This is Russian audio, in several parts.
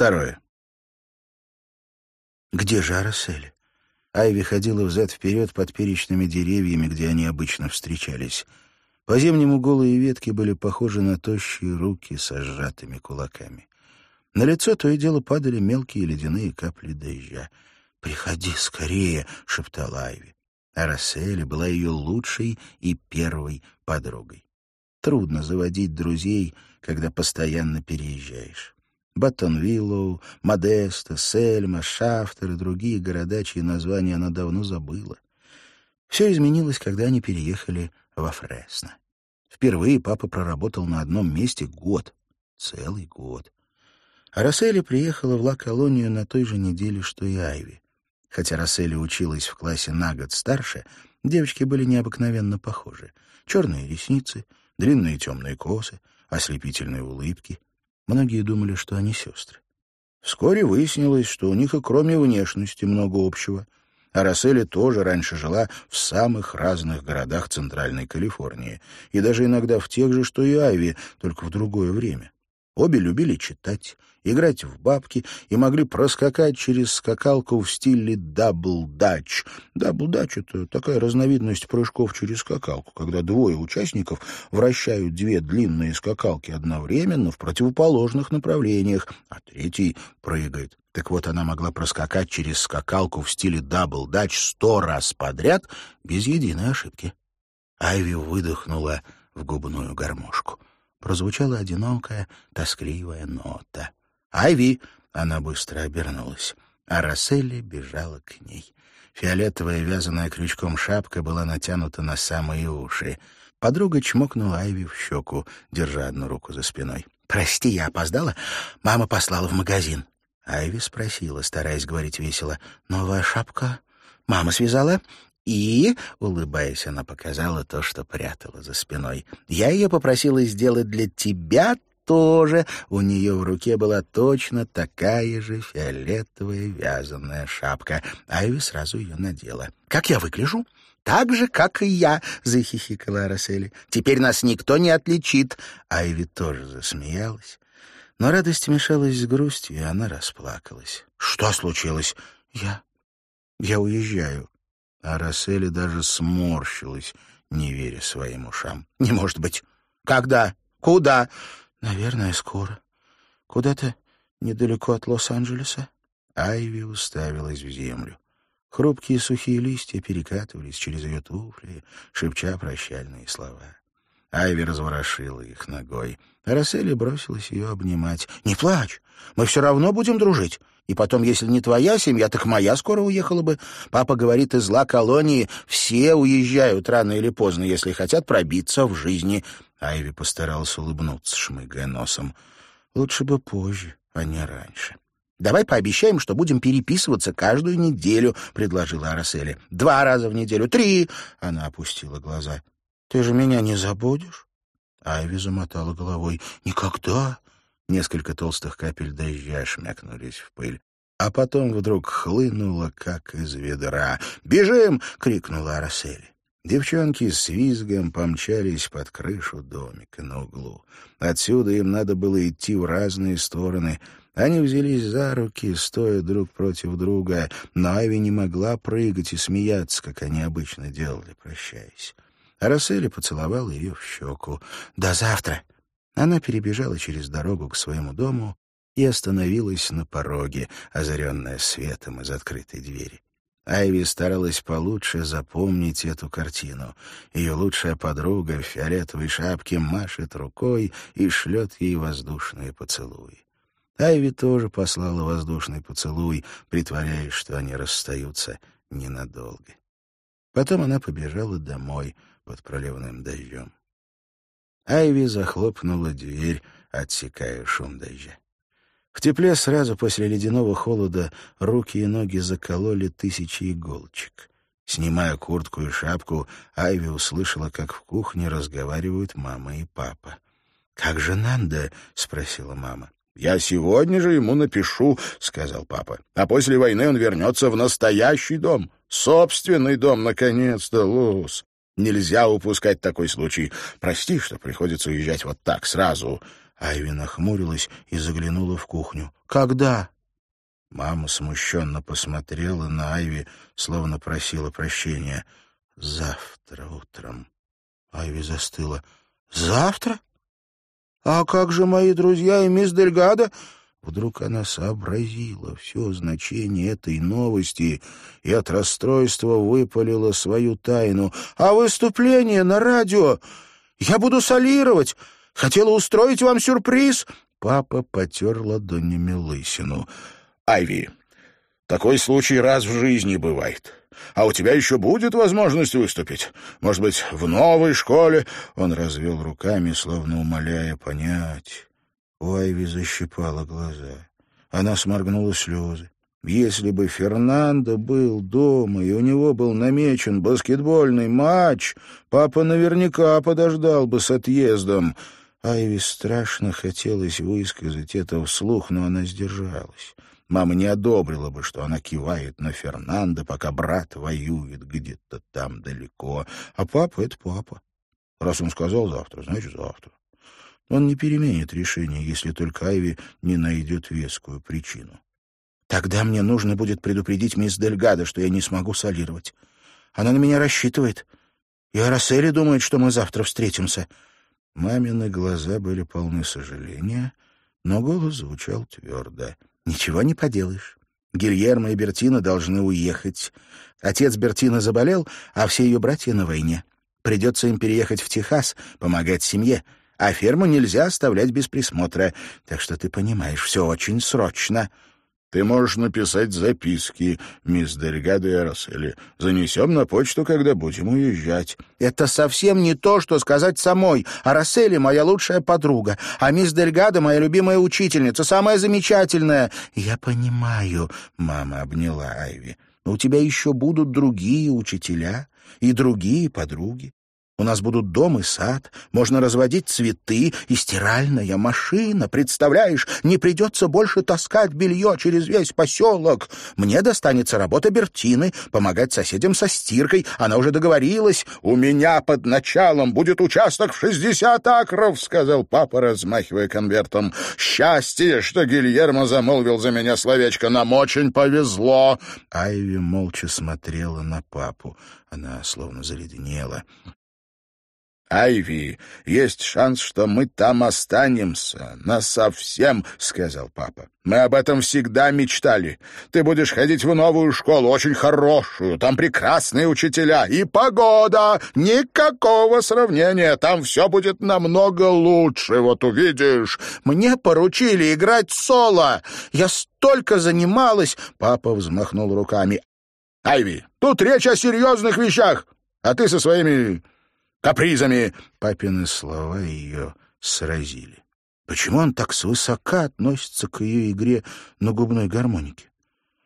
Второе. Где же Арасели? Айви ходила взад-вперед под перечными деревьями, где они обычно встречались. По-зимнему голые ветки были похожи на тощие руки со сжатыми кулаками. На лицо то и дело падали мелкие ледяные капли дождя. «Приходи скорее!» — шептала Айви. Арасели была ее лучшей и первой подругой. Трудно заводить друзей, когда постоянно переезжаешь. Баттонвиллоу, Модесто, Сельма, Шафтер и другие города, чьи названия она давно забыла. Все изменилось, когда они переехали во Фресно. Впервые папа проработал на одном месте год. Целый год. Араселли приехала в Ла-Колонию на той же неделе, что и Айви. Хотя Араселли училась в классе на год старше, девочки были необыкновенно похожи. Черные ресницы, длинные темные косы, ослепительные улыбки — Многие думали, что они сестры. Вскоре выяснилось, что у них и кроме внешности много общего. Араселли тоже раньше жила в самых разных городах Центральной Калифорнии, и даже иногда в тех же, что и Айви, только в другое время. Обе любили читать, играть в бабки и могли проскакать через скакалку в стиле дабл-дач. Дабл-дач — это такая разновидность прыжков через скакалку, когда двое участников вращают две длинные скакалки одновременно в противоположных направлениях, а третий прыгает. Так вот, она могла проскакать через скакалку в стиле дабл-дач сто раз подряд без единой ошибки. Айви выдохнула в губную гармошку прозвучала одинокая, тоскливая нота. «Айви!» — она быстро обернулась. А Расселли бежала к ней. Фиолетовая вязаная крючком шапка была натянута на самые уши. Подруга чмокнула Айви в щеку, держа одну руку за спиной. «Прости, я опоздала. Мама послала в магазин». Айви спросила, стараясь говорить весело. «Новая шапка? Мама связала?» И, улыбаясь, она показала то, что прятала за спиной. Я ее попросила сделать для тебя тоже. У нее в руке была точно такая же фиолетовая вязаная шапка. Айви сразу ее надела. «Как я выгляжу?» «Так же, как и я», — захихикала Арасели. «Теперь нас никто не отличит». Айви тоже засмеялась. Но радость мешалась с грустью, и она расплакалась. «Что случилось?» «Я... я уезжаю». А Рассели даже сморщилась, не веря своим ушам. «Не может быть! Когда? Куда?» «Наверное, скоро. Куда-то недалеко от Лос-Анджелеса». Айви уставилась в землю. Хрупкие сухие листья перекатывались через ее туфли, шепча прощальные слова. Айви разворошила их ногой. Рассели бросилась ее обнимать. «Не плачь! Мы все равно будем дружить. И потом, если не твоя семья, так моя скоро уехала бы. Папа говорит, из зла колонии все уезжают рано или поздно, если хотят пробиться в жизни». Айви постаралась улыбнуться, шмыгая носом. «Лучше бы позже, а не раньше». «Давай пообещаем, что будем переписываться каждую неделю», — предложила Арасели. «Два раза в неделю, три!» — она опустила глаза. «Ты же меня не забудешь?» Айви замотала головой. «Никогда!» Несколько толстых капель дождя шмякнулись в пыль. А потом вдруг хлынуло, как из ведра. «Бежим!» — крикнула Арасели. Девчонки с визгом помчались под крышу домика на углу. Отсюда им надо было идти в разные стороны. Они взялись за руки, стоя друг против друга, но Айви не могла прыгать и смеяться, как они обычно делали, прощаясь. Арасели поцеловал ее в щеку. «До завтра!» Она перебежала через дорогу к своему дому и остановилась на пороге, озаренная светом из открытой двери. Айви старалась получше запомнить эту картину. Ее лучшая подруга в фиолетовой шапке машет рукой и шлет ей воздушные поцелуи. Айви тоже послала воздушный поцелуй, притворяясь, что они расстаются ненадолго. Потом она побежала домой под проливным дождем. Айви захлопнула дверь, отсекая шум дождя. В тепле сразу после ледяного холода руки и ноги закололи тысячи иголочек. Снимая куртку и шапку, Айви услышала, как в кухне разговаривают мама и папа. «Как же Нанда?» — спросила мама. «Я сегодня же ему напишу», — сказал папа. «А после войны он вернется в настоящий дом. Собственный дом, наконец-то, Лус. Нельзя упускать такой случай. Прости, что приходится уезжать вот так, сразу». Айви нахмурилась и заглянула в кухню. «Когда?» Мама смущенно посмотрела на Айви, словно просила прощения. «Завтра утром». Айви застыла. «Завтра? А как же мои друзья и мисс Дельгада?» Вдруг она сообразила все значение этой новости и от расстройства выпалила свою тайну. «А выступление на радио? Я буду солировать! Хотела устроить вам сюрприз!» Папа потер ладонями лысину. «Айви, такой случай раз в жизни бывает. А у тебя еще будет возможность выступить. Может быть, в новой школе?» Он развел руками, словно умоляя понять. У Айви защипала глаза. Она сморгнула слезы. Если бы Фернандо был дома, и у него был намечен баскетбольный матч, папа наверняка подождал бы с отъездом. Айви страшно хотелось высказать это вслух, но она сдержалась. Мама не одобрила бы, что она кивает на Фернандо, пока брат воюет где-то там далеко. А папа — это папа. Раз он сказал завтра, значит завтра. Он не переменит решение, если только Айви не найдет вескую причину. Тогда мне нужно будет предупредить мисс Дельгадо, что я не смогу солировать. Она на меня рассчитывает. И Арасели думает, что мы завтра встретимся. Мамины глаза были полны сожаления, но голос звучал твердо. «Ничего не поделаешь. Гильермо и Бертина должны уехать. Отец Бертина заболел, а все ее братья на войне. Придется им переехать в Техас, помогать семье а ферму нельзя оставлять без присмотра. Так что ты понимаешь, все очень срочно». «Ты можешь написать записки, мисс Дельгадо и Арасели. Занесем на почту, когда будем уезжать». «Это совсем не то, что сказать самой. Арасели — моя лучшая подруга, а мисс Дельгадо — моя любимая учительница, самая замечательная». «Я понимаю», — мама обняла Айви. «У тебя еще будут другие учителя и другие подруги. У нас будут дом и сад, можно разводить цветы и стиральная машина. Представляешь, не придется больше таскать белье через весь поселок. Мне достанется работа Бертины, помогать соседям со стиркой. Она уже договорилась. «У меня под началом будет участок в шестьдесят акров», — сказал папа, размахивая конвертом. «Счастье, что Гильермо замолвил за меня словечко. Нам очень повезло». Айви молча смотрела на папу. Она словно заледенела. Айви, есть шанс, что мы там останемся. Насовсем, — сказал папа. Мы об этом всегда мечтали. Ты будешь ходить в новую школу, очень хорошую. Там прекрасные учителя. И погода. Никакого сравнения. Там все будет намного лучше. Вот увидишь. Мне поручили играть соло. Я столько занималась. Папа взмахнул руками. Айви, тут речь о серьезных вещах. А ты со своими капризами!» Папины слова ее сразили. Почему он так свысока относится к ее игре на губной гармонике?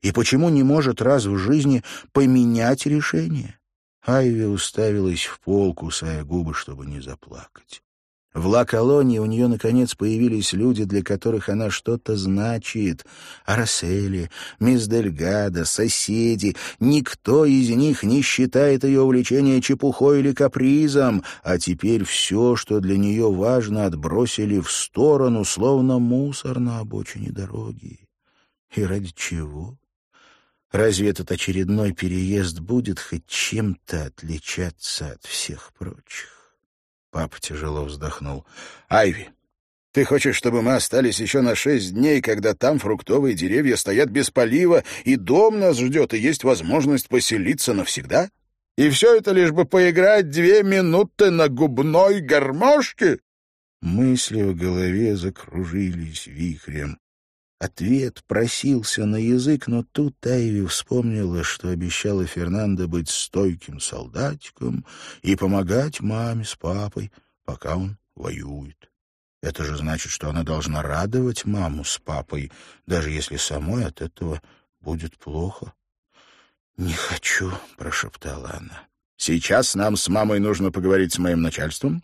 И почему не может раз в жизни поменять решение? Айви уставилась в пол, кусая губы, чтобы не заплакать. В Ла-Колонии у нее, наконец, появились люди, для которых она что-то значит. Арасели, мисс Дельгадо, соседи. Никто из них не считает ее увлечение чепухой или капризом, а теперь все, что для нее важно, отбросили в сторону, словно мусор на обочине дороги. И ради чего? Разве этот очередной переезд будет хоть чем-то отличаться от всех прочих? Папа тяжело вздохнул. «Айви, ты хочешь, чтобы мы остались еще на шесть дней, когда там фруктовые деревья стоят без полива, и дом нас ждет, и есть возможность поселиться навсегда? И все это лишь бы поиграть две минуты на губной гармошке?» Мысли в голове закружились вихрем. Ответ просился на язык, но тут Тайви вспомнила, что обещала Фернандо быть стойким солдатиком и помогать маме с папой, пока он воюет. Это же значит, что она должна радовать маму с папой, даже если самой от этого будет плохо. «Не хочу», — прошептала она. «Сейчас нам с мамой нужно поговорить с моим начальством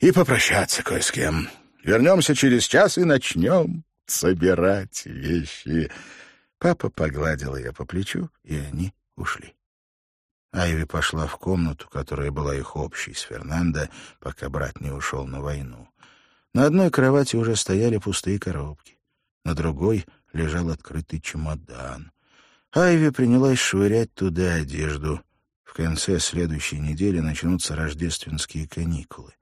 и попрощаться кое с кем. Вернемся через час и начнем» собирать вещи. Папа погладил ее по плечу, и они ушли. Айви пошла в комнату, которая была их общей с Фернандо, пока брат не ушел на войну. На одной кровати уже стояли пустые коробки, на другой лежал открытый чемодан. Айви принялась швырять туда одежду. В конце следующей недели начнутся рождественские каникулы.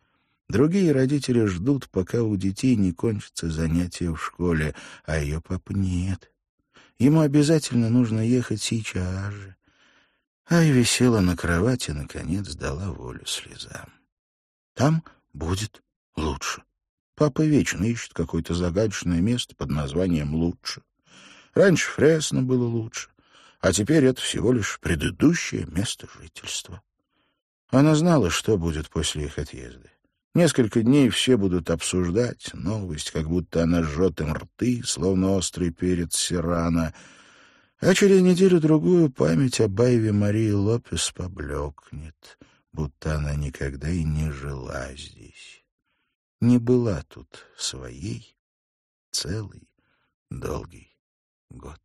Другие родители ждут, пока у детей не кончатся занятия в школе, а ее папы нет. Ему обязательно нужно ехать сейчас же. Айви села на кровати наконец, дала волю слезам. Там будет лучше. Папа вечно ищет какое-то загадочное место под названием «Лучше». Раньше Фресно было лучше, а теперь это всего лишь предыдущее место жительства. Она знала, что будет после их отъезда. Несколько дней все будут обсуждать новость, как будто она жжет им рты, словно острый перец сирана. А через неделю-другую память о Байве Марии Лопес поблекнет, будто она никогда и не жила здесь. Не была тут своей целый долгий год.